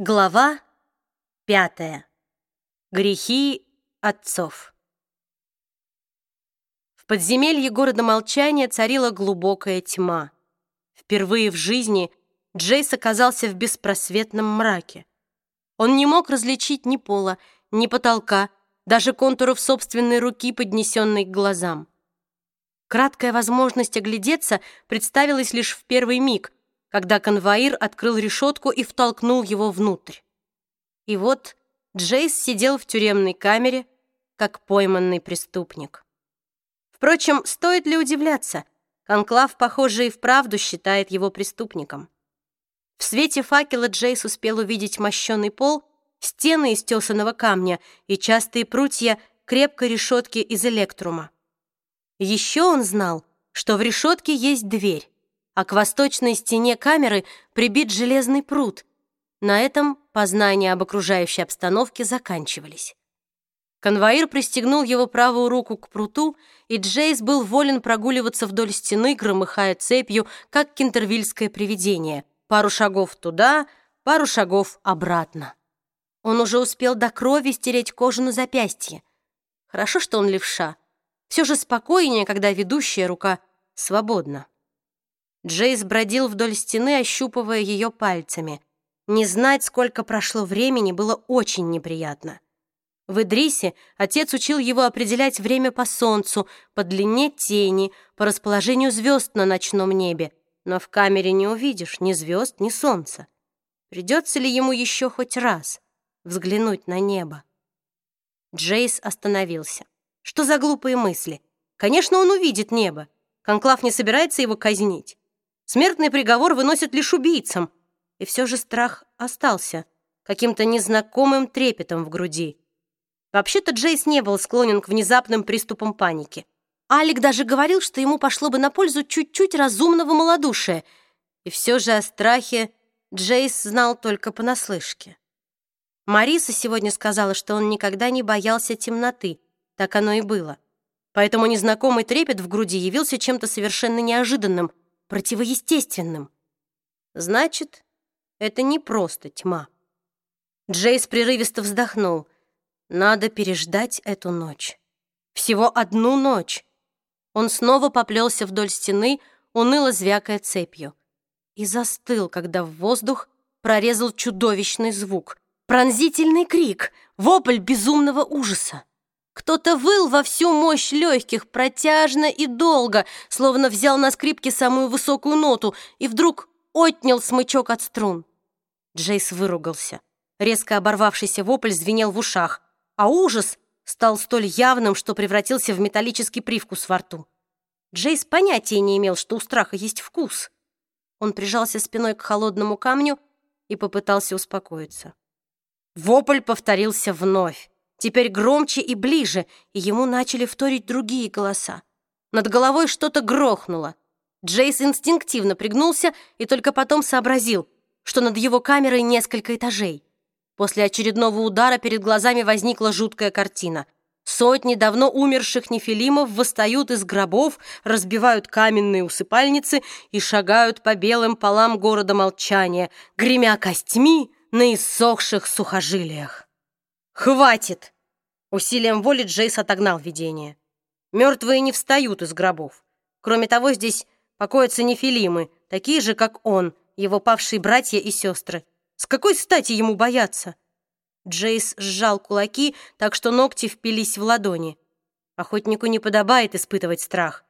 Глава пятая. Грехи отцов. В подземелье города молчания царила глубокая тьма. Впервые в жизни Джейс оказался в беспросветном мраке. Он не мог различить ни пола, ни потолка, даже контуров собственной руки, поднесенной к глазам. Краткая возможность оглядеться представилась лишь в первый миг, когда конвоир открыл решетку и втолкнул его внутрь. И вот Джейс сидел в тюремной камере, как пойманный преступник. Впрочем, стоит ли удивляться? Конклав, похоже, и вправду считает его преступником. В свете факела Джейс успел увидеть мощеный пол, стены из тесаного камня и частые прутья крепкой решетки из электрума. Еще он знал, что в решетке есть дверь, а к восточной стене камеры прибит железный пруд. На этом познания об окружающей обстановке заканчивались. Конвоир пристегнул его правую руку к пруту, и Джейс был волен прогуливаться вдоль стены, громыхая цепью, как кентервильское привидение. Пару шагов туда, пару шагов обратно. Он уже успел до крови стереть кожу на запястье. Хорошо, что он левша. Все же спокойнее, когда ведущая рука свободна. Джейс бродил вдоль стены, ощупывая ее пальцами. Не знать, сколько прошло времени, было очень неприятно. В Идрисе отец учил его определять время по солнцу, по длине тени, по расположению звезд на ночном небе, но в камере не увидишь ни звезд, ни солнца. Придется ли ему еще хоть раз взглянуть на небо? Джейс остановился. Что за глупые мысли? Конечно, он увидит небо. Конклав не собирается его казнить. Смертный приговор выносят лишь убийцам. И все же страх остался, каким-то незнакомым трепетом в груди. Вообще-то Джейс не был склонен к внезапным приступам паники. Алик даже говорил, что ему пошло бы на пользу чуть-чуть разумного малодушия. И все же о страхе Джейс знал только понаслышке. Мариса сегодня сказала, что он никогда не боялся темноты. Так оно и было. Поэтому незнакомый трепет в груди явился чем-то совершенно неожиданным — противоестественным. Значит, это не просто тьма. Джейс прерывисто вздохнул. Надо переждать эту ночь. Всего одну ночь. Он снова поплелся вдоль стены, уныло звякая цепью. И застыл, когда в воздух прорезал чудовищный звук. Пронзительный крик, вопль безумного ужаса. Кто-то выл во всю мощь легких, протяжно и долго, словно взял на скрипке самую высокую ноту и вдруг отнял смычок от струн. Джейс выругался. Резко оборвавшийся вопль звенел в ушах, а ужас стал столь явным, что превратился в металлический привкус во рту. Джейс понятия не имел, что у страха есть вкус. Он прижался спиной к холодному камню и попытался успокоиться. Вопль повторился вновь теперь громче и ближе, и ему начали вторить другие голоса. Над головой что-то грохнуло. Джейс инстинктивно пригнулся и только потом сообразил, что над его камерой несколько этажей. После очередного удара перед глазами возникла жуткая картина. Сотни давно умерших нефилимов восстают из гробов, разбивают каменные усыпальницы и шагают по белым полам города молчания, гремя костьми на иссохших сухожилиях. «Хватит!» Усилием воли Джейс отогнал видение. Мертвые не встают из гробов. Кроме того, здесь покоятся нефилимы, такие же, как он, его павшие братья и сестры. С какой стати ему бояться? Джейс сжал кулаки, так что ногти впились в ладони. Охотнику не подобает испытывать страх.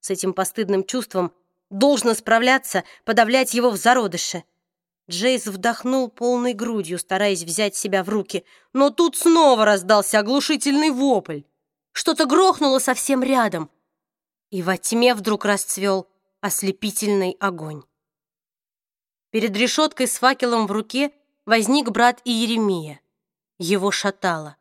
С этим постыдным чувством должно справляться, подавлять его в зародыше. Джейс вдохнул полной грудью, стараясь взять себя в руки, но тут снова раздался оглушительный вопль. Что-то грохнуло совсем рядом, и во тьме вдруг расцвел ослепительный огонь. Перед решеткой с факелом в руке возник брат Иеремия. Его шатало.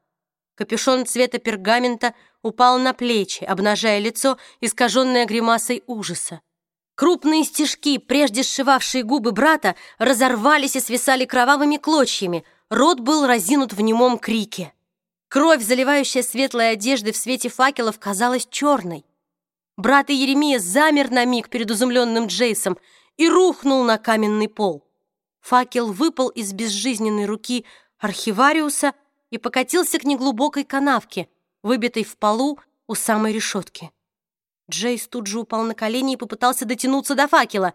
Капюшон цвета пергамента упал на плечи, обнажая лицо, искаженное гримасой ужаса. Крупные стежки, прежде сшивавшие губы брата, разорвались и свисали кровавыми клочьями. Рот был разинут в немом крике. Кровь, заливающая светлые одежды в свете факелов, казалась черной. Брат Иеремия замер на миг перед изумленным Джейсом и рухнул на каменный пол. факел выпал из безжизненной руки архивариуса и покатился к неглубокой канавке, выбитой в полу у самой решетки. Джейс тут же упал на колени и попытался дотянуться до факела.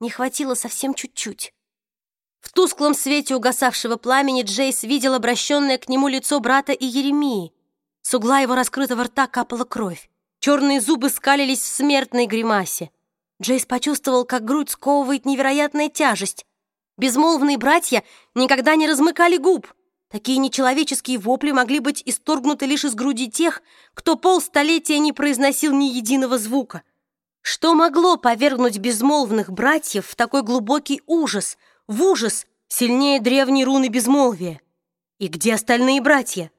Не хватило совсем чуть-чуть. В тусклом свете угасавшего пламени Джейс видел обращенное к нему лицо брата и Еремии. С угла его раскрытого рта капала кровь. Черные зубы скалились в смертной гримасе. Джейс почувствовал, как грудь сковывает невероятная тяжесть. Безмолвные братья никогда не размыкали губ. Такие нечеловеческие вопли могли быть исторгнуты лишь из груди тех, кто полстолетия не произносил ни единого звука. Что могло повергнуть безмолвных братьев в такой глубокий ужас, в ужас, сильнее древней руны безмолвия? И где остальные братья?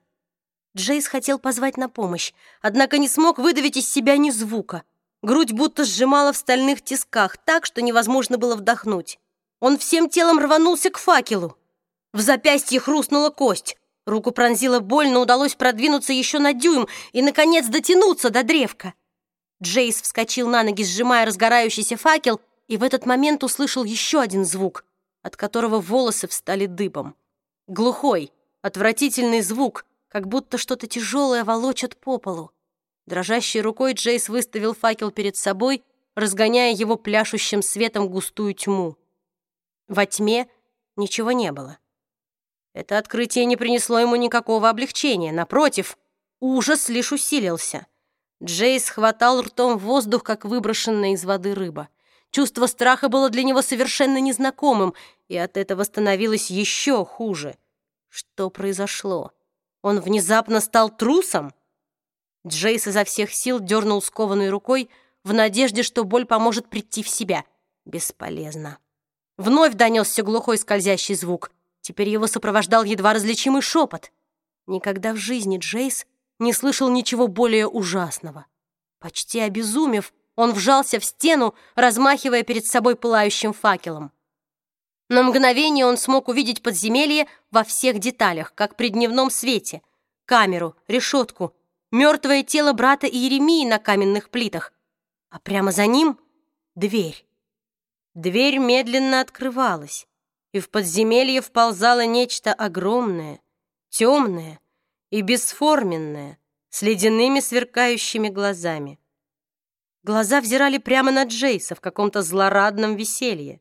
Джейс хотел позвать на помощь, однако не смог выдавить из себя ни звука. Грудь будто сжимала в стальных тисках так, что невозможно было вдохнуть. Он всем телом рванулся к факелу. В запястье хрустнула кость. Руку пронзила боль, но удалось продвинуться еще на дюйм и, наконец, дотянуться до древка. Джейс вскочил на ноги, сжимая разгорающийся факел, и в этот момент услышал еще один звук, от которого волосы встали дыбом. Глухой, отвратительный звук, как будто что-то тяжелое волочат по полу. Дрожащей рукой Джейс выставил факел перед собой, разгоняя его пляшущим светом густую тьму. Во тьме ничего не было. Это открытие не принесло ему никакого облегчения. Напротив, ужас лишь усилился. Джейс хватал ртом воздух, как выброшенная из воды рыба. Чувство страха было для него совершенно незнакомым, и от этого становилось еще хуже. Что произошло? Он внезапно стал трусом? Джейс изо всех сил дернул скованной рукой в надежде, что боль поможет прийти в себя. Бесполезно. Вновь донесся глухой скользящий звук. Теперь его сопровождал едва различимый шепот. Никогда в жизни Джейс не слышал ничего более ужасного. Почти обезумев, он вжался в стену, размахивая перед собой пылающим факелом. На мгновение он смог увидеть подземелье во всех деталях, как при дневном свете. Камеру, решетку, мертвое тело брата Иеремии на каменных плитах. А прямо за ним — дверь. Дверь медленно открывалась, и в подземелье вползало нечто огромное, темное и бесформенное, с ледяными сверкающими глазами. Глаза взирали прямо на Джейса в каком-то злорадном веселье.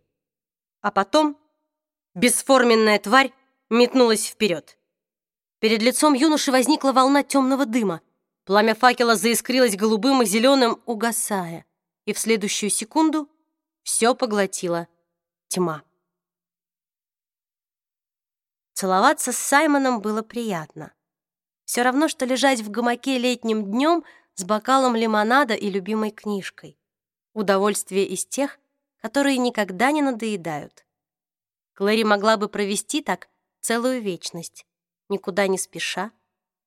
А потом бесформенная тварь метнулась вперед. Перед лицом юноши возникла волна темного дыма. Пламя факела заискрилось голубым и зеленым, угасая. И в следующую секунду все поглотила тьма. Целоваться с Саймоном было приятно. Все равно, что лежать в гамаке летним днем с бокалом лимонада и любимой книжкой. Удовольствие из тех, которые никогда не надоедают. Клэри могла бы провести так целую вечность, никуда не спеша,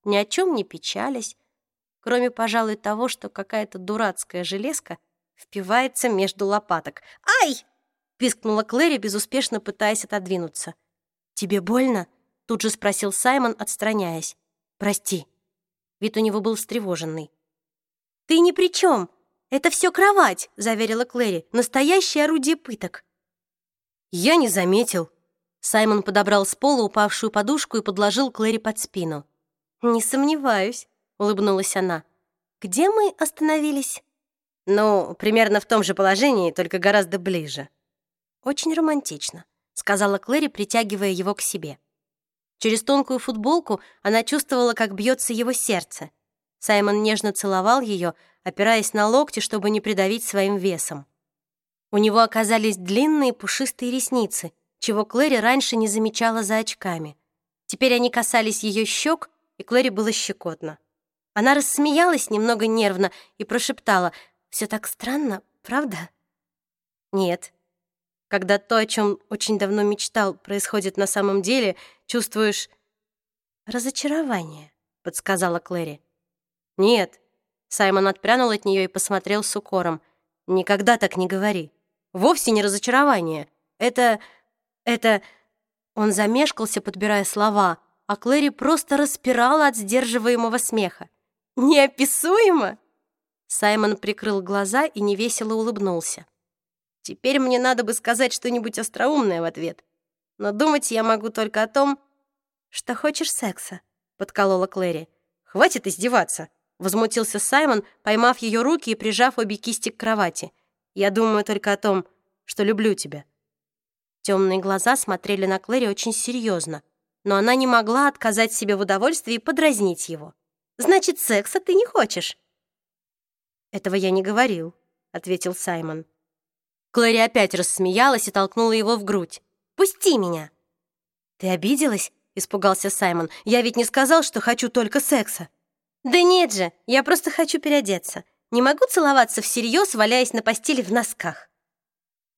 ни о чем не печалясь, кроме, пожалуй, того, что какая-то дурацкая железка впивается между лопаток. «Ай!» — пискнула Клэри, безуспешно пытаясь отодвинуться. «Тебе больно?» — тут же спросил Саймон, отстраняясь. «Прости». Вид у него был встревоженный. «Ты ни при чем!» «Это все кровать», — заверила Клэри. «Настоящее орудие пыток». «Я не заметил». Саймон подобрал с пола упавшую подушку и подложил Клэри под спину. «Не сомневаюсь», — улыбнулась она. «Где мы остановились?» «Ну, примерно в том же положении, только гораздо ближе». «Очень романтично», — сказала Клэри, притягивая его к себе. Через тонкую футболку она чувствовала, как бьется его сердце. Саймон нежно целовал ее, опираясь на локти, чтобы не придавить своим весом. У него оказались длинные пушистые ресницы, чего Клэри раньше не замечала за очками. Теперь они касались ее щек, и Клэри было щекотно. Она рассмеялась немного нервно и прошептала, «Все так странно, правда?» «Нет. Когда то, о чем очень давно мечтал, происходит на самом деле, чувствуешь...» «Разочарование», — подсказала Клэри. «Нет, Саймон отпрянул от нее и посмотрел с укором. «Никогда так не говори. Вовсе не разочарование. Это... это...» Он замешкался, подбирая слова, а Клэри просто распирала от сдерживаемого смеха. «Неописуемо!» Саймон прикрыл глаза и невесело улыбнулся. «Теперь мне надо бы сказать что-нибудь остроумное в ответ. Но думать я могу только о том, что хочешь секса», — подколола Клэри. «Хватит издеваться», — возмутился Саймон, поймав ее руки и прижав обе кисти к кровати. «Я думаю только о том, что люблю тебя». Темные глаза смотрели на Клэри очень серьезно, но она не могла отказать себе в удовольствии подразнить его. «Значит, секса ты не хочешь?» «Этого я не говорил», — ответил Саймон. Клэри опять рассмеялась и толкнула его в грудь. «Пусти меня!» «Ты обиделась?» — испугался Саймон. «Я ведь не сказал, что хочу только секса». «Да нет же, я просто хочу переодеться. Не могу целоваться всерьез, валяясь на постели в носках».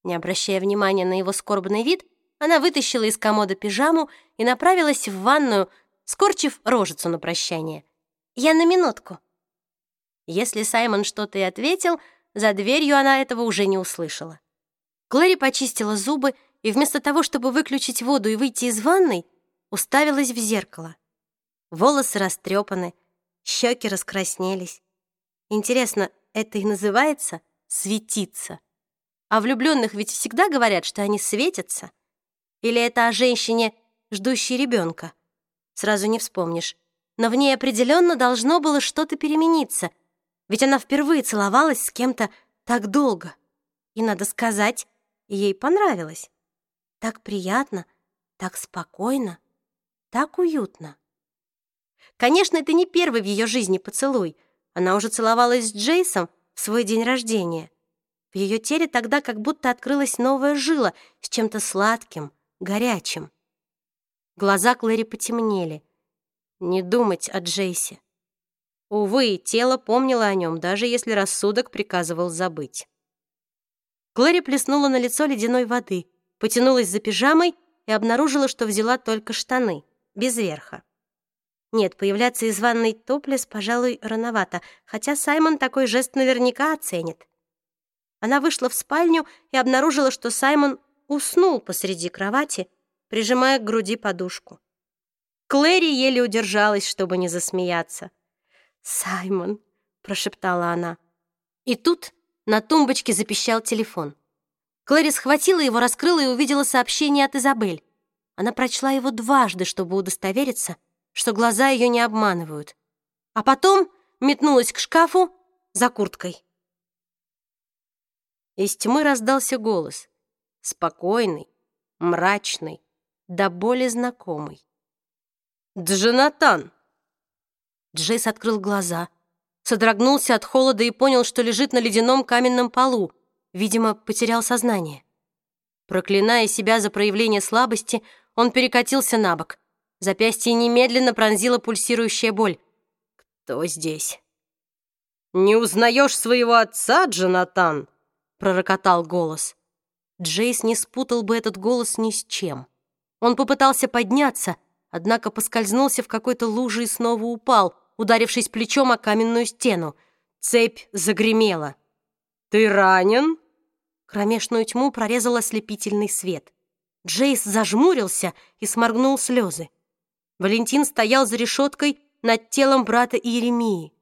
Не обращая внимания на его скорбный вид, она вытащила из комода пижаму и направилась в ванную, скорчив рожицу на прощание. «Я на минутку». Если Саймон что-то и ответил, за дверью она этого уже не услышала. Клэри почистила зубы и вместо того, чтобы выключить воду и выйти из ванной, уставилась в зеркало. Волосы растрепаны, щеки раскраснелись. Интересно, это и называется светиться? А влюбленных ведь всегда говорят, что они светятся. Или это о женщине, ждущей ребенка? Сразу не вспомнишь. Но в ней определенно должно было что-то перемениться, ведь она впервые целовалась с кем-то так долго. И, надо сказать, ей понравилось. Так приятно, так спокойно, так уютно. Конечно, это не первый в ее жизни поцелуй. Она уже целовалась с Джейсом в свой день рождения. В ее теле тогда как будто открылась новая жила с чем-то сладким, горячим. Глаза Клэри потемнели. Не думать о Джейсе. Увы, тело помнило о нем, даже если рассудок приказывал забыть. Клэри плеснула на лицо ледяной воды, потянулась за пижамой и обнаружила, что взяла только штаны, без верха. Нет, появляться из ванной топлес, пожалуй, рановато, хотя Саймон такой жест наверняка оценит. Она вышла в спальню и обнаружила, что Саймон уснул посреди кровати, прижимая к груди подушку. Клэри еле удержалась, чтобы не засмеяться. «Саймон», — прошептала она. И тут на тумбочке запищал телефон. Клэри схватила его, раскрыла и увидела сообщение от Изабель. Она прочла его дважды, чтобы удостовериться, что глаза ее не обманывают. А потом метнулась к шкафу за курткой. Из тьмы раздался голос. Спокойный, мрачный, да более знакомый. «Джонатан!» Джейс открыл глаза, содрогнулся от холода и понял, что лежит на ледяном каменном полу. Видимо, потерял сознание. Проклиная себя за проявление слабости, он перекатился на бок. Запястье немедленно пронзила пульсирующая боль. «Кто здесь?» «Не узнаешь своего отца, Джонатан?» пророкотал голос. Джейс не спутал бы этот голос ни с чем. Он попытался подняться, однако поскользнулся в какой-то луже и снова упал, ударившись плечом о каменную стену. Цепь загремела. «Ты ранен?» Кромешную тьму прорезал ослепительный свет. Джейс зажмурился и сморгнул слезы. Валентин стоял за решеткой над телом брата Иеремии.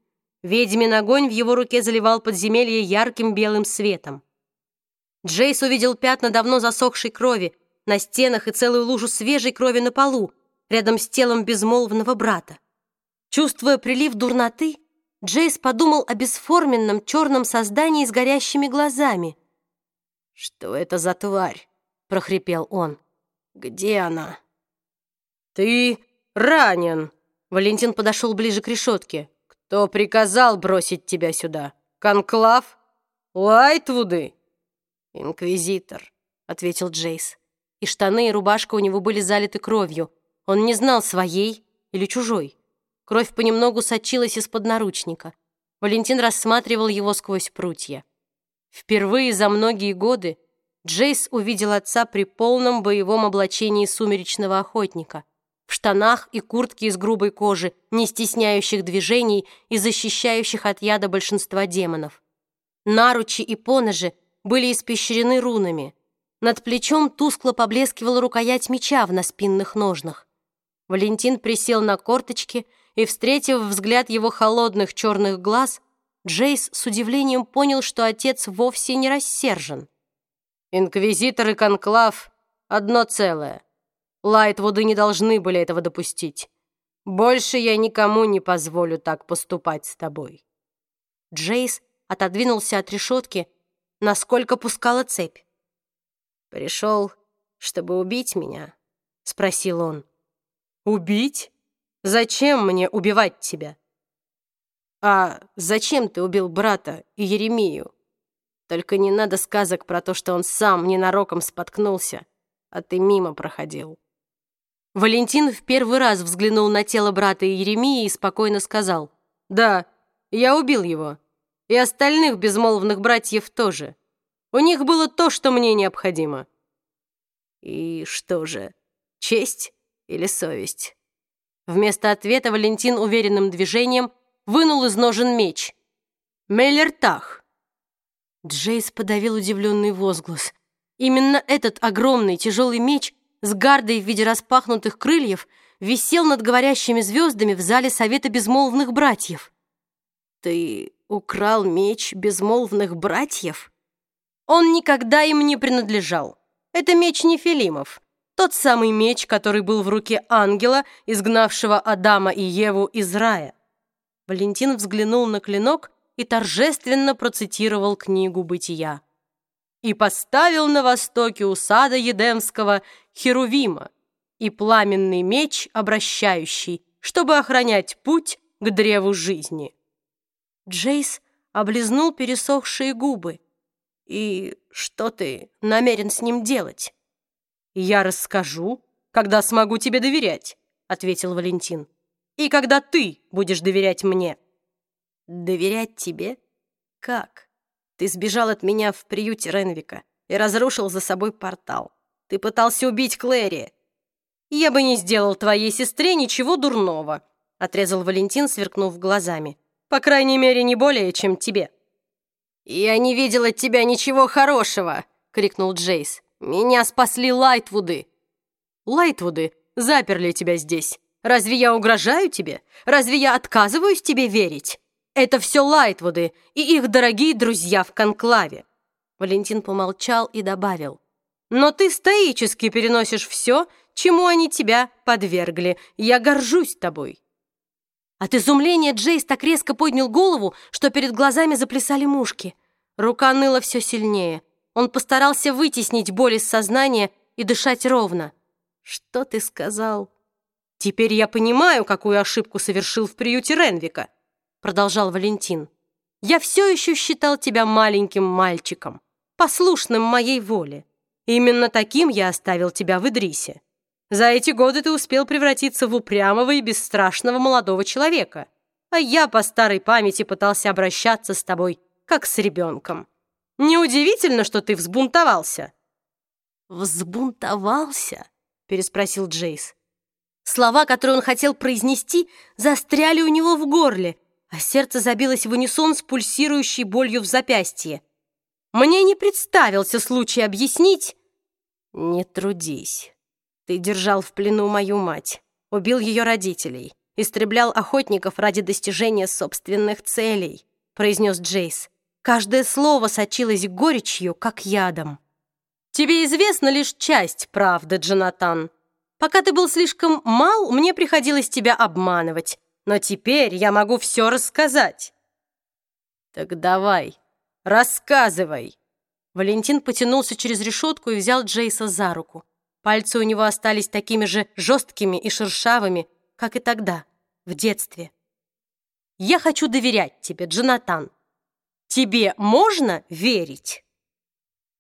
Ведьмин огонь в его руке заливал подземелье ярким белым светом. Джейс увидел пятна давно засохшей крови на стенах и целую лужу свежей крови на полу, рядом с телом безмолвного брата. Чувствуя прилив дурноты, Джейс подумал о бесформенном черном создании с горящими глазами. «Что это за тварь?» — прохрипел он. «Где она?» «Ты ранен!» Валентин подошел ближе к решетке. «Кто приказал бросить тебя сюда? Конклав? Лайтвуды?» «Инквизитор», — ответил Джейс. И штаны, и рубашка у него были залиты кровью. Он не знал, своей или чужой. Кровь понемногу сочилась из-под наручника. Валентин рассматривал его сквозь прутья. Впервые за многие годы Джейс увидел отца при полном боевом облачении сумеречного охотника, в штанах и куртке из грубой кожи, не стесняющих движений и защищающих от яда большинства демонов. Наручи и поножи были испещрены рунами. Над плечом тускло поблескивала рукоять меча в наспинных ножнах. Валентин присел на корточки, и, встретив взгляд его холодных черных глаз, Джейс с удивлением понял, что отец вовсе не рассержен. «Инквизитор и конклав — одно целое», Лайтвуды не должны были этого допустить. Больше я никому не позволю так поступать с тобой». Джейс отодвинулся от решетки, насколько пускала цепь. «Пришел, чтобы убить меня?» — спросил он. «Убить? Зачем мне убивать тебя?» «А зачем ты убил брата и Еремию? Только не надо сказок про то, что он сам ненароком споткнулся, а ты мимо проходил». Валентин в первый раз взглянул на тело брата Еремии и спокойно сказал, «Да, я убил его, и остальных безмолвных братьев тоже. У них было то, что мне необходимо». «И что же, честь или совесть?» Вместо ответа Валентин уверенным движением вынул из ножен меч. «Мейлертах!» Джейс подавил удивленный возглас. Именно этот огромный тяжелый меч с гардой в виде распахнутых крыльев висел над говорящими звездами в зале Совета Безмолвных Братьев. «Ты украл меч Безмолвных Братьев?» «Он никогда им не принадлежал. Это меч Нефилимов. Тот самый меч, который был в руке ангела, изгнавшего Адама и Еву из рая». Валентин взглянул на клинок и торжественно процитировал книгу «Бытия» и поставил на востоке у сада Едемского Херувима и пламенный меч, обращающий, чтобы охранять путь к древу жизни. Джейс облизнул пересохшие губы. «И что ты намерен с ним делать?» «Я расскажу, когда смогу тебе доверять», — ответил Валентин. «И когда ты будешь доверять мне». «Доверять тебе? Как?» Ты сбежал от меня в приюте Ренвика и разрушил за собой портал. Ты пытался убить Клэри. Я бы не сделал твоей сестре ничего дурного, отрезал Валентин, сверкнув глазами. По крайней мере, не более, чем тебе. Я не видел от тебя ничего хорошего, крикнул Джейс. Меня спасли Лайтвуды. Лайтвуды заперли тебя здесь. Разве я угрожаю тебе? Разве я отказываюсь тебе верить? Это все Лайтвуды и их дорогие друзья в конклаве. Валентин помолчал и добавил. Но ты стоически переносишь все, чему они тебя подвергли. Я горжусь тобой. От изумления Джейс так резко поднял голову, что перед глазами заплясали мушки. Рука ныла все сильнее. Он постарался вытеснить боль из сознания и дышать ровно. «Что ты сказал?» «Теперь я понимаю, какую ошибку совершил в приюте Ренвика продолжал Валентин. «Я все еще считал тебя маленьким мальчиком, послушным моей воле. Именно таким я оставил тебя в Идрисе. За эти годы ты успел превратиться в упрямого и бесстрашного молодого человека, а я по старой памяти пытался обращаться с тобой, как с ребенком. Неудивительно, что ты взбунтовался». «Взбунтовался?» — переспросил Джейс. Слова, которые он хотел произнести, застряли у него в горле, а сердце забилось в унисон с пульсирующей болью в запястье. Мне не представился случай объяснить. «Не трудись. Ты держал в плену мою мать, убил ее родителей, истреблял охотников ради достижения собственных целей», произнес Джейс. Каждое слово сочилось горечью, как ядом. «Тебе известна лишь часть правды, Джонатан. Пока ты был слишком мал, мне приходилось тебя обманывать, но теперь я могу все рассказать». «Так давай, рассказывай!» Валентин потянулся через решетку и взял Джейса за руку. Пальцы у него остались такими же жесткими и шершавыми, как и тогда, в детстве. «Я хочу доверять тебе, Джонатан. Тебе можно верить?»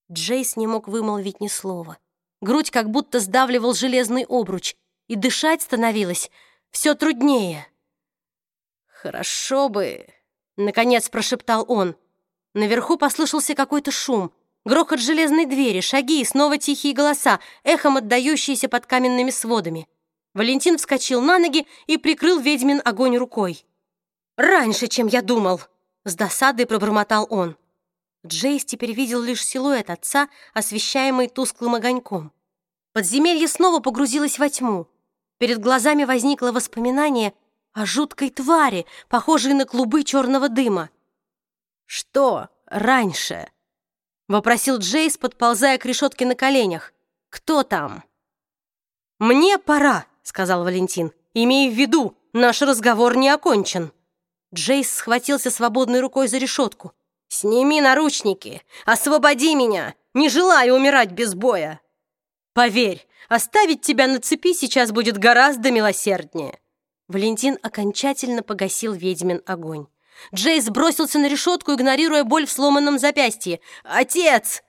Джейс не мог вымолвить ни слова. Грудь как будто сдавливал железный обруч, и дышать становилось все труднее. «Хорошо бы...» — наконец прошептал он. Наверху послышался какой-то шум. Грохот железной двери, шаги и снова тихие голоса, эхом отдающиеся под каменными сводами. Валентин вскочил на ноги и прикрыл ведьмин огонь рукой. «Раньше, чем я думал!» — с досадой пробормотал он. Джейс теперь видел лишь силуэт отца, освещаемый тусклым огоньком. Подземелье снова погрузилось во тьму. Перед глазами возникло воспоминание о жуткой твари, похожей на клубы черного дыма. «Что раньше?» — вопросил Джейс, подползая к решетке на коленях. «Кто там?» «Мне пора», — сказал Валентин. «Имей в виду, наш разговор не окончен». Джейс схватился свободной рукой за решетку. «Сними наручники! Освободи меня! Не желаю умирать без боя!» «Поверь, оставить тебя на цепи сейчас будет гораздо милосерднее!» Валентин окончательно погасил ведьмин огонь. Джейс бросился на решетку, игнорируя боль в сломанном запястье. «Отец!»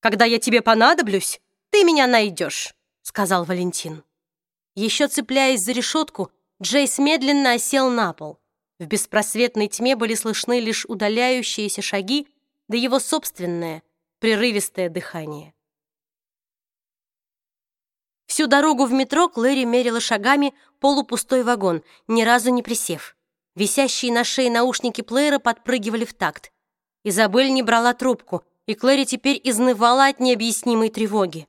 «Когда я тебе понадоблюсь, ты меня найдешь», — сказал Валентин. Еще цепляясь за решетку, Джейс медленно осел на пол. В беспросветной тьме были слышны лишь удаляющиеся шаги, да его собственное, прерывистое дыхание. Всю дорогу в метро Клэри мерила шагами полупустой вагон, ни разу не присев. Висящие на шее наушники плеера подпрыгивали в такт. Изабель не брала трубку, и Клэри теперь изнывала от необъяснимой тревоги.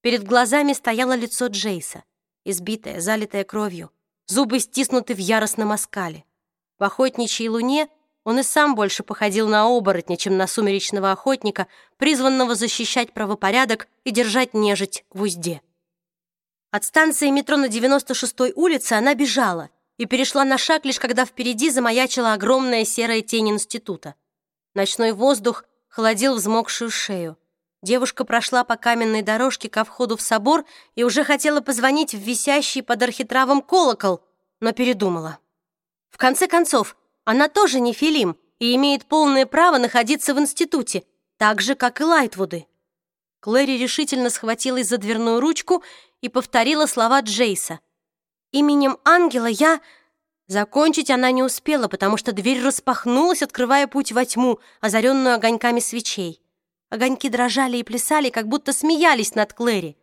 Перед глазами стояло лицо Джейса, избитое, залитое кровью, зубы стиснуты в яростном оскале. В охотничьей луне он и сам больше походил на оборотня, чем на сумеречного охотника, призванного защищать правопорядок и держать нежить в узде. От станции метро на 96-й улице она бежала, и перешла на шаг, лишь когда впереди замаячила огромная серая тень института. Ночной воздух холодил взмокшую шею. Девушка прошла по каменной дорожке ко входу в собор и уже хотела позвонить в висящий под архитравом колокол, но передумала. В конце концов, она тоже не Филим и имеет полное право находиться в институте, так же, как и Лайтвуды. Клэри решительно схватилась за дверную ручку и повторила слова Джейса. Именем ангела я...» Закончить она не успела, потому что дверь распахнулась, открывая путь во тьму, озаренную огоньками свечей. Огоньки дрожали и плясали, как будто смеялись над Клэри.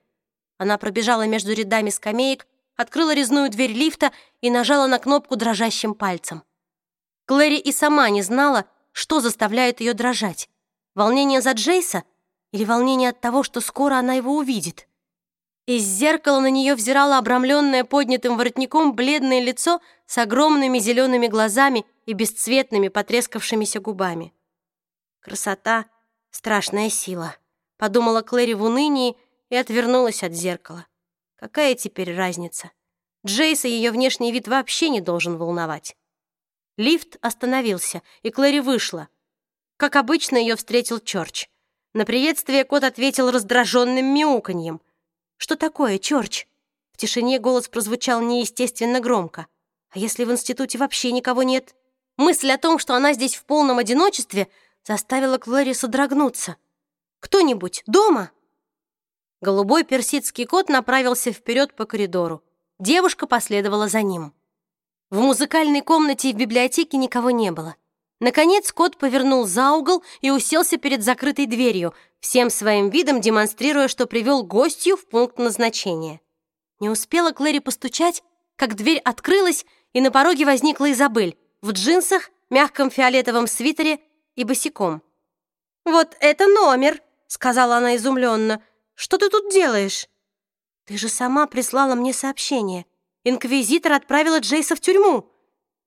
Она пробежала между рядами скамеек, открыла резную дверь лифта и нажала на кнопку дрожащим пальцем. Клэри и сама не знала, что заставляет ее дрожать. Волнение за Джейса или волнение от того, что скоро она его увидит. Из зеркала на нее взирало обрамленное поднятым воротником бледное лицо с огромными зелеными глазами и бесцветными потрескавшимися губами. «Красота — страшная сила», — подумала Клэри в унынии и отвернулась от зеркала. «Какая теперь разница? Джейса ее внешний вид вообще не должен волновать». Лифт остановился, и Клэри вышла. Как обычно, ее встретил Чорч. На приветствие кот ответил раздраженным мяуканьем — «Что такое, Чёрч?» В тишине голос прозвучал неестественно громко. «А если в институте вообще никого нет?» Мысль о том, что она здесь в полном одиночестве, заставила Клэри содрогнуться. «Кто-нибудь дома?» Голубой персидский кот направился вперед по коридору. Девушка последовала за ним. В музыкальной комнате и в библиотеке никого не было. Наконец кот повернул за угол и уселся перед закрытой дверью, всем своим видом демонстрируя, что привел гостью в пункт назначения. Не успела Клэри постучать, как дверь открылась, и на пороге возникла Изабель в джинсах, мягком фиолетовом свитере и босиком. «Вот это номер!» — сказала она изумленно. «Что ты тут делаешь?» «Ты же сама прислала мне сообщение. Инквизитор отправила Джейса в тюрьму».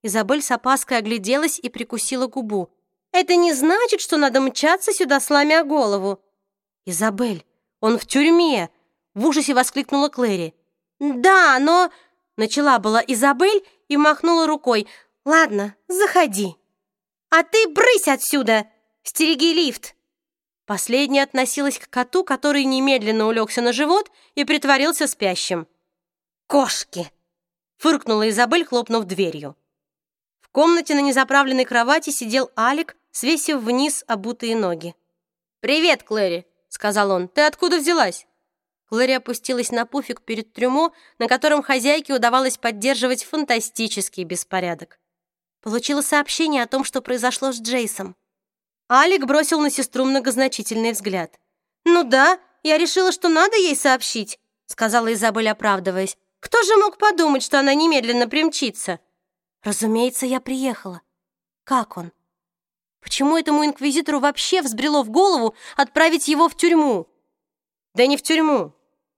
Изабель с опаской огляделась и прикусила губу. «Это не значит, что надо мчаться сюда, сломя голову». «Изабель, он в тюрьме!» В ужасе воскликнула Клэри. «Да, но...» Начала была Изабель и махнула рукой. «Ладно, заходи». «А ты брысь отсюда! Стереги лифт!» Последняя относилась к коту, который немедленно улегся на живот и притворился спящим. «Кошки!» — фыркнула Изабель, хлопнув дверью комнате на незаправленной кровати сидел Алик, свесив вниз обутые ноги. «Привет, Клэри!» — сказал он. «Ты откуда взялась?» Клэри опустилась на пуфик перед трюмо, на котором хозяйке удавалось поддерживать фантастический беспорядок. Получила сообщение о том, что произошло с Джейсом. Алик бросил на сестру многозначительный взгляд. «Ну да, я решила, что надо ей сообщить», — сказала Изабель, оправдываясь. «Кто же мог подумать, что она немедленно примчится?» Разумеется, я приехала. Как он? Почему этому инквизитору вообще взбрело в голову отправить его в тюрьму? Да не в тюрьму,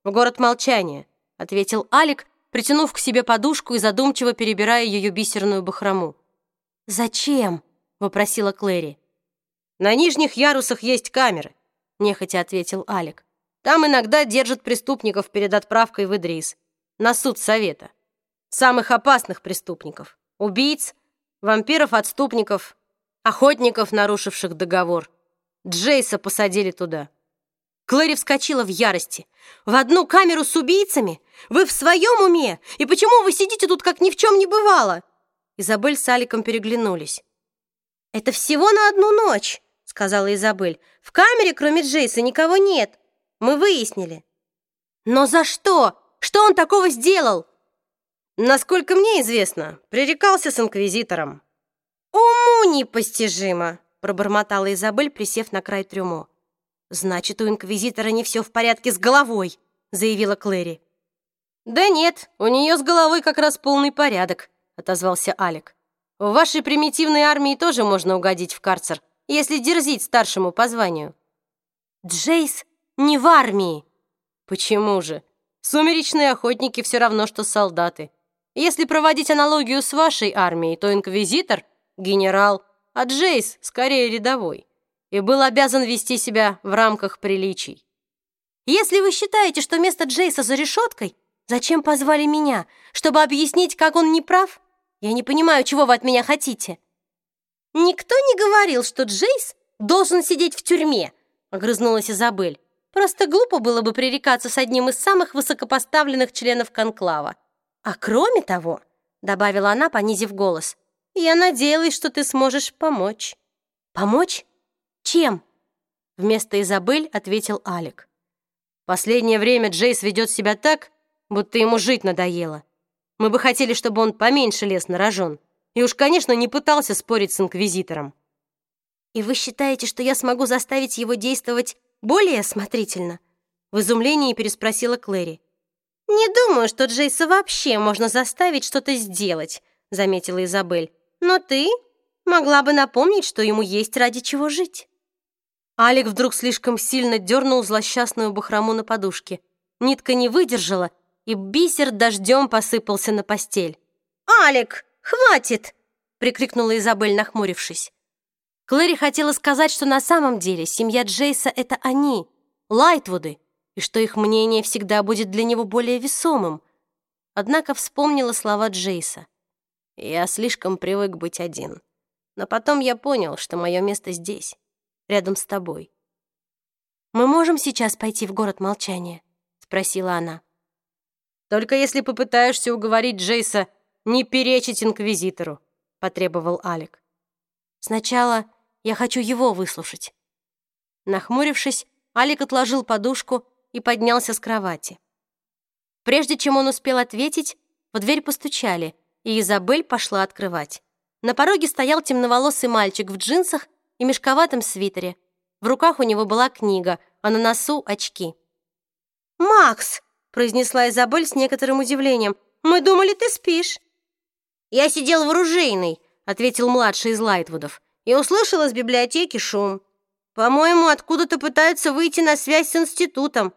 в город молчания, ответил Алик, притянув к себе подушку и задумчиво перебирая ее бисерную бахрому. «Зачем?» — вопросила Клэри. «На нижних ярусах есть камеры», — нехотя ответил Алик. Там иногда держат преступников перед отправкой в Идрис, на суд совета. Самых опасных преступников. Убийц, вампиров-отступников, охотников, нарушивших договор. Джейса посадили туда. Клэри вскочила в ярости. «В одну камеру с убийцами? Вы в своем уме? И почему вы сидите тут, как ни в чем не бывало?» Изабель с Аликом переглянулись. «Это всего на одну ночь», — сказала Изабель. «В камере, кроме Джейса, никого нет. Мы выяснили». «Но за что? Что он такого сделал?» «Насколько мне известно, пререкался с инквизитором». «Уму непостижимо», — пробормотала Изабель, присев на край трюмо. «Значит, у инквизитора не все в порядке с головой», — заявила Клэри. «Да нет, у нее с головой как раз полный порядок», — отозвался Алек. «В вашей примитивной армии тоже можно угодить в карцер, если дерзить старшему по званию». «Джейс не в армии!» «Почему же? Сумеречные охотники все равно, что солдаты. Если проводить аналогию с вашей армией, то инквизитор — генерал, а Джейс — скорее рядовой и был обязан вести себя в рамках приличий. Если вы считаете, что место Джейса за решеткой, зачем позвали меня, чтобы объяснить, как он не прав? Я не понимаю, чего вы от меня хотите. Никто не говорил, что Джейс должен сидеть в тюрьме, огрызнулась Изабель. Просто глупо было бы пререкаться с одним из самых высокопоставленных членов конклава. А кроме того, добавила она, понизив голос, я надеялась, что ты сможешь помочь. Помочь? Чем? Вместо Изабель ответил Алик. Последнее время Джейс ведет себя так, будто ему жить надоело. Мы бы хотели, чтобы он поменьше лез на рожон. И уж, конечно, не пытался спорить с инквизитором. И вы считаете, что я смогу заставить его действовать более осмотрительно? В изумлении переспросила Клэри. «Не думаю, что Джейса вообще можно заставить что-то сделать», заметила Изабель. «Но ты могла бы напомнить, что ему есть ради чего жить». Алик вдруг слишком сильно дернул злосчастную бахрому на подушке. Нитка не выдержала, и бисер дождем посыпался на постель. «Алик, хватит!» — прикрикнула Изабель, нахмурившись. Клэри хотела сказать, что на самом деле семья Джейса — это они, Лайтвуды, и что их мнение всегда будет для него более весомым. Однако вспомнила слова Джейса. «Я слишком привык быть один. Но потом я понял, что мое место здесь» рядом с тобой. «Мы можем сейчас пойти в город молчания?» — спросила она. «Только если попытаешься уговорить Джейса не перечить Инквизитору», — потребовал Алик. «Сначала я хочу его выслушать». Нахмурившись, Алик отложил подушку и поднялся с кровати. Прежде чем он успел ответить, в дверь постучали, и Изабель пошла открывать. На пороге стоял темноволосый мальчик в джинсах и мешковатом свитере. В руках у него была книга, а на носу очки. «Макс!» — произнесла Изабель с некоторым удивлением. «Мы думали, ты спишь». «Я сидел в оружейной», — ответил младший из Лайтвудов, «и услышал из библиотеки шум. По-моему, откуда-то пытаются выйти на связь с институтом.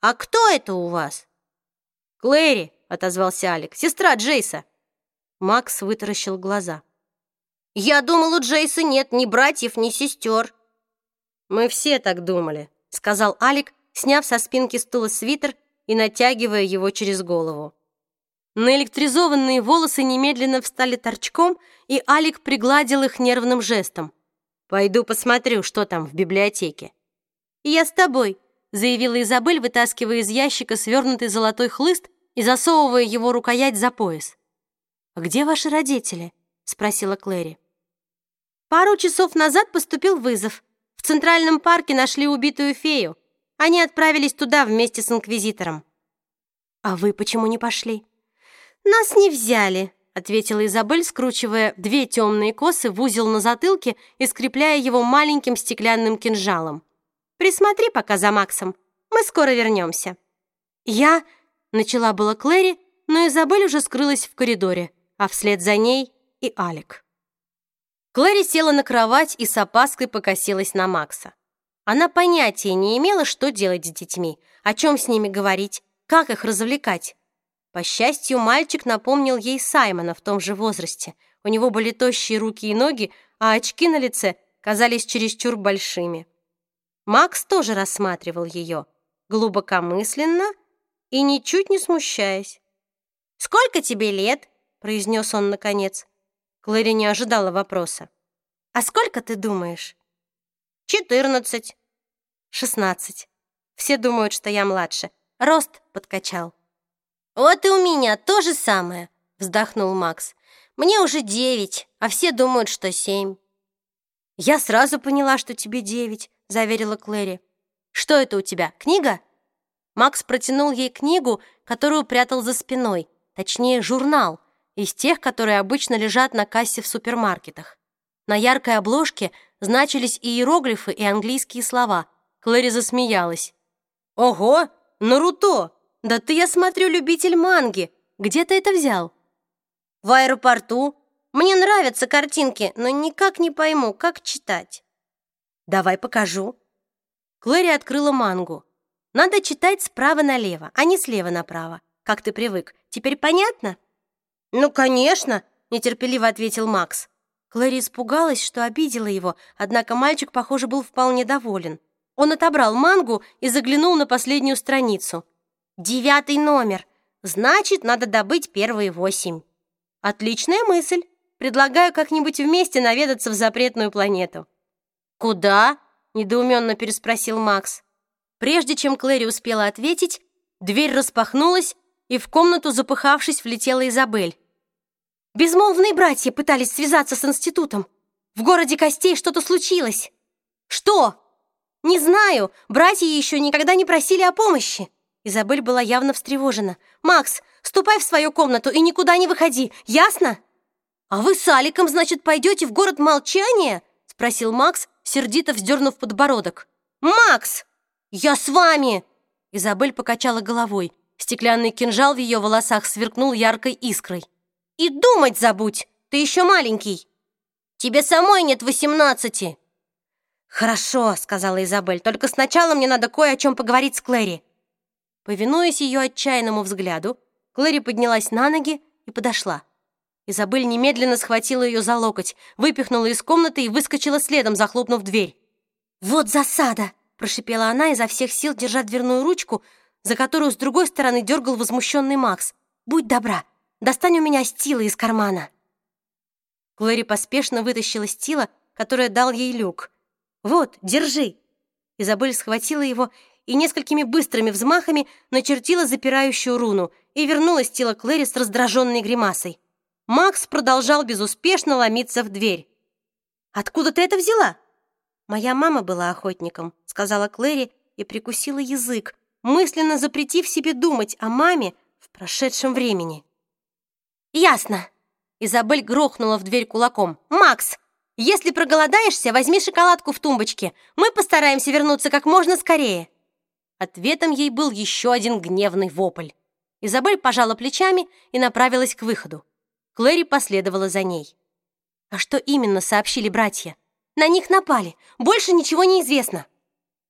А кто это у вас?» «Клэри», — отозвался Алик, — «сестра Джейса». Макс вытаращил глаза. Я думал, у Джейса нет ни братьев, ни сестер». «Мы все так думали», — сказал Алик, сняв со спинки стула свитер и натягивая его через голову. Наэлектризованные волосы немедленно встали торчком, и Алик пригладил их нервным жестом. «Пойду посмотрю, что там в библиотеке». «Я с тобой», — заявила Изабель, вытаскивая из ящика свернутый золотой хлыст и засовывая его рукоять за пояс. «А где ваши родители?» — спросила Клэри. Пару часов назад поступил вызов. В Центральном парке нашли убитую фею. Они отправились туда вместе с инквизитором. А вы почему не пошли? Нас не взяли, ответила Изабель, скручивая две темные косы в узел на затылке и скрепляя его маленьким стеклянным кинжалом. Присмотри пока за Максом. Мы скоро вернемся. Я начала было Клэри, но Изабель уже скрылась в коридоре, а вслед за ней и Алик. Клэри села на кровать и с опаской покосилась на Макса. Она понятия не имела, что делать с детьми, о чем с ними говорить, как их развлекать. По счастью, мальчик напомнил ей Саймона в том же возрасте. У него были тощие руки и ноги, а очки на лице казались чересчур большими. Макс тоже рассматривал ее. глубокомысленно и ничуть не смущаясь. «Сколько тебе лет?» — произнес он наконец. Клэри не ожидала вопроса. «А сколько ты думаешь?» «Четырнадцать». «Шестнадцать. Все думают, что я младше. Рост подкачал». «Вот и у меня то же самое», — вздохнул Макс. «Мне уже девять, а все думают, что семь». «Я сразу поняла, что тебе девять», — заверила Клэри. «Что это у тебя, книга?» Макс протянул ей книгу, которую прятал за спиной, точнее, журнал, из тех, которые обычно лежат на кассе в супермаркетах. На яркой обложке значились иероглифы и английские слова. Клэри засмеялась. «Ого, Наруто! Да ты, я смотрю, любитель манги. Где ты это взял?» «В аэропорту. Мне нравятся картинки, но никак не пойму, как читать». «Давай покажу». Клэри открыла мангу. Надо читать справа налево, а не слева направо, как ты привык. Теперь понятно? «Ну, конечно!» — нетерпеливо ответил Макс. Клэри испугалась, что обидела его, однако мальчик, похоже, был вполне доволен. Он отобрал мангу и заглянул на последнюю страницу. «Девятый номер. Значит, надо добыть первые восемь». «Отличная мысль. Предлагаю как-нибудь вместе наведаться в запретную планету». «Куда?» — недоуменно переспросил Макс. Прежде чем Клэри успела ответить, дверь распахнулась, и в комнату, запыхавшись, влетела Изабель. Безмолвные братья пытались связаться с институтом. В городе Костей что-то случилось. Что? Не знаю. Братья еще никогда не просили о помощи. Изабель была явно встревожена. «Макс, ступай в свою комнату и никуда не выходи, ясно?» «А вы с Аликом, значит, пойдете в город молчания?» Спросил Макс, сердито вздернув подбородок. «Макс! Я с вами!» Изабель покачала головой. Стеклянный кинжал в ее волосах сверкнул яркой искрой. И думать забудь, ты еще маленький. Тебе самой нет восемнадцати. Хорошо, сказала Изабель, только сначала мне надо кое о чем поговорить с Клэри. Повинуясь ее отчаянному взгляду, Клэри поднялась на ноги и подошла. Изабель немедленно схватила ее за локоть, выпихнула из комнаты и выскочила следом, захлопнув дверь. «Вот засада!» — прошипела она, изо всех сил держа дверную ручку, за которую с другой стороны дергал возмущенный Макс. «Будь добра, Достань у меня стила из кармана». Клэри поспешно вытащила стила, которое дал ей Люк. «Вот, держи». Изабель схватила его и несколькими быстрыми взмахами начертила запирающую руну и вернула стила Клэри с раздраженной гримасой. Макс продолжал безуспешно ломиться в дверь. «Откуда ты это взяла?» «Моя мама была охотником», — сказала Клэри и прикусила язык, мысленно запретив себе думать о маме в прошедшем времени. «Ясно». Изабель грохнула в дверь кулаком. «Макс, если проголодаешься, возьми шоколадку в тумбочке. Мы постараемся вернуться как можно скорее». Ответом ей был еще один гневный вопль. Изабель пожала плечами и направилась к выходу. Клэри последовала за ней. А что именно сообщили братья? На них напали. Больше ничего не известно.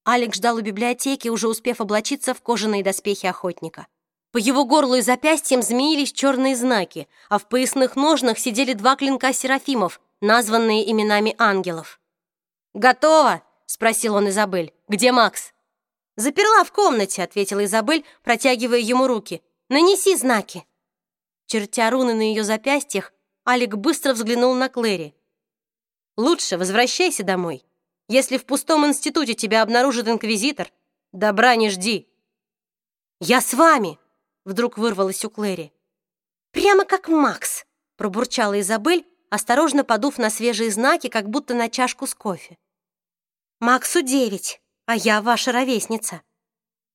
Алекс ждал у библиотеки, уже успев облачиться в кожаные доспехи охотника. По его горлу и запястьям змеились черные знаки, а в поясных ножнах сидели два клинка серафимов, названные именами ангелов. «Готово?» — спросил он Изабель. «Где Макс?» «Заперла в комнате», — ответила Изабель, протягивая ему руки. «Нанеси знаки». Чертя руны на ее запястьях, Алик быстро взглянул на Клэри. «Лучше возвращайся домой. Если в пустом институте тебя обнаружит инквизитор, добра не жди». «Я с вами!» Вдруг вырвалось у Клэри. «Прямо как Макс!» — пробурчала Изабель, осторожно подув на свежие знаки, как будто на чашку с кофе. «Максу девять, а я ваша ровесница».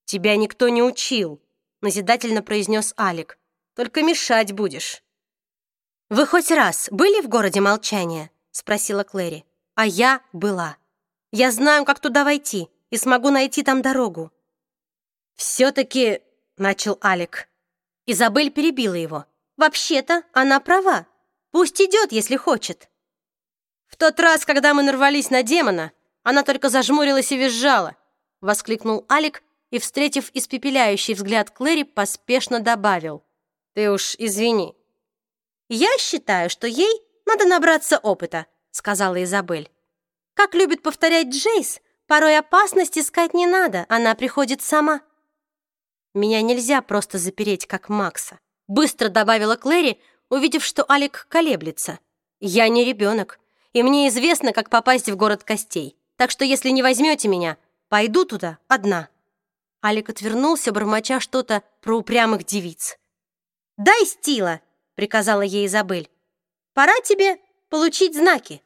«Тебя никто не учил», — назидательно произнес Алик. «Только мешать будешь». «Вы хоть раз были в городе молчания?» — спросила Клэри. «А я была. Я знаю, как туда войти, и смогу найти там дорогу». «Все-таки начал Алик. Изабель перебила его. «Вообще-то она права. Пусть идет, если хочет». «В тот раз, когда мы нарвались на демона, она только зажмурилась и визжала», — воскликнул Алик и, встретив испепеляющий взгляд Клэри, поспешно добавил. «Ты уж извини». «Я считаю, что ей надо набраться опыта», — сказала Изабель. «Как любит повторять Джейс, порой опасность искать не надо, она приходит сама». Меня нельзя просто запереть, как Макса. Быстро добавила Клэри, увидев, что Алик колеблется. Я не ребенок, и мне известно, как попасть в город костей. Так что если не возьмете меня, пойду туда одна. Алик отвернулся, бормоча что-то про упрямых девиц. «Дай стила!» — приказала ей Изабель. «Пора тебе получить знаки».